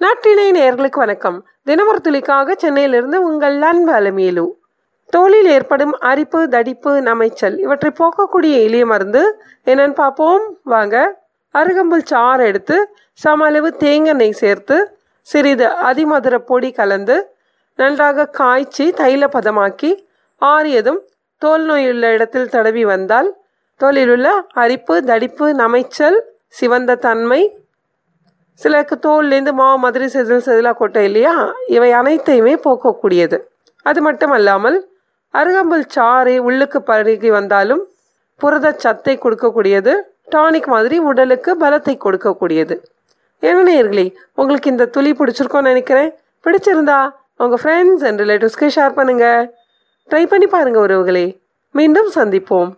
நாட்டினை நேர்களுக்கு வணக்கம். தினமொரு துளிக்காக சென்னையிலிருந்து உங்கள் அன்பு அலமேலு. தோலில் ஏற்படும் அரிப்பு தடிப்பு நமைச்சல் இவற்றை போக்கக்கூடிய எளிய மருந்து என்னன்னு பார்ப்போம். வாங்க. அருகம்புல் சாறு எடுத்து சம அளவு தேங்காய் நெய் சேர்த்து சிறிது அதிமதுர பொடி கலந்து நன்றாக காய்ச்சி தைல பதமாக்கி ஆறியதும் தோல் நோயுள்ள இடத்தில் தடவி வந்தால் தோலில் உள்ள அரிப்பு தடிப்பு நமைச்சல் சிவந்த தன்மை சிலருக்கு தோல்லேருந்து மாவு மாதிரி செதில் செதிலா கொட்டை இல்லையா? இவை அனைத்தையுமே போக்கக்கூடியது. அது மட்டும் அல்லாமல் அருகம்புல் சாறு உள்ளுக்கு பருகி வந்தாலும் புரத சத்தை கொடுக்கக்கூடியது டானிக் மாதிரி உடலுக்கு பலத்தை கொடுக்கக்கூடியது. என்ன நேர்களே உங்களுக்கு இந்த துளி பிடிச்சிருக்கோன்னு நினைக்கிறேன். பிடிச்சிருந்தா உங்கள் ஃப்ரெண்ட்ஸ் அண்ட் ரிலேட்டிவ்ஸ்க்கு ஷேர் பண்ணுங்கள் ட்ரை பண்ணி பாருங்கள் உறவுகளே. மீண்டும் சந்திப்போம்.